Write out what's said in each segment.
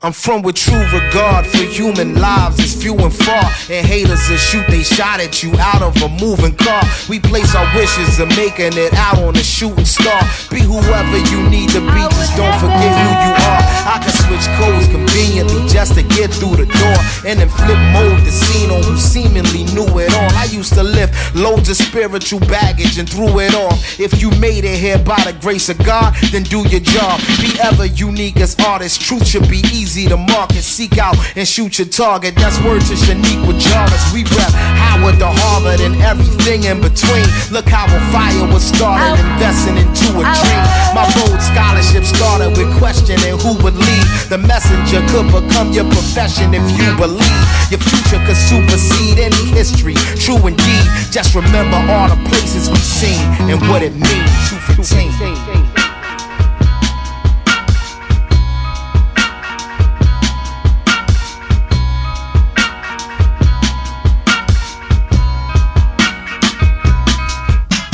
I'm from with true regard for human lives is few and far. And haters will shoot they shot at you out of a moving car. We place our wishes of making it out on a shooting star. Be whoever you need to the door. And then flip mode the scene on who seemingly knew it all. I used to lift loads of spiritual baggage and threw it off. If you made it here by the grace of God, then do your job. Be ever unique as artists. Truth should be easy to market. Seek out and shoot your target. That's word to Shanique with Jarvis. We rep Howard to Harvard and everything in between. Look how a fire was started, investing into a dream. My road scholarship started with questioning who would. The messenger could become your profession if you believe. Your future could supersede any history. True indeed. Just remember all the places we've seen and what it means. 215.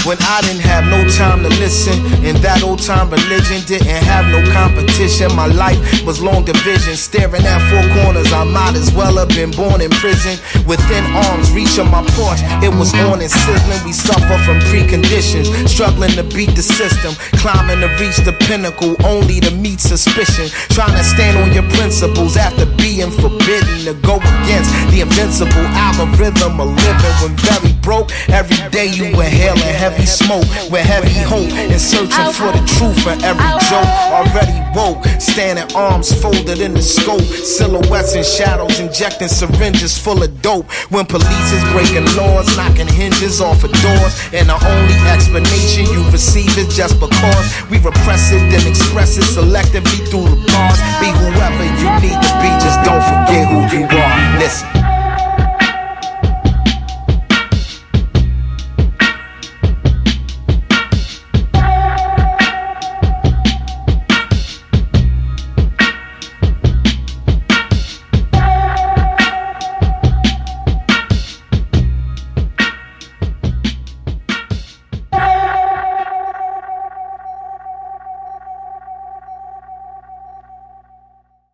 When I didn't have no time to listen, and that old time religion didn't have no competition. My life was long division, staring at four corners. I might as well have been born in prison. Within arms, reach of my porch, it was on and sizzling. We suffer from preconditions, struggling to beat the system, climbing to reach the pinnacle, only to meet suspicion. Trying to stand on your principles after being forbidden to go against the invincible algorithm of living. When very broke, every day you inhaling heavy smoke with heavy hope and searching for the truth for every joke. Already woke, standing arms folded in the scope, silhouettes and shadows, injecting syringes full of dope. When police is breaking laws, knocking hinges off of doors, and the only explanation you receive is just because we repress it and express it selectively through the bars. Be whoever